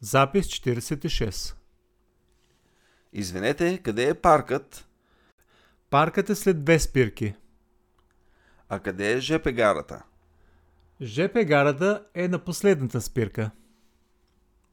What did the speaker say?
Запис 46 Извинете, къде е паркът? Паркът е след две спирки. А къде е ЖП гарата? ЖП гарата е на последната спирка.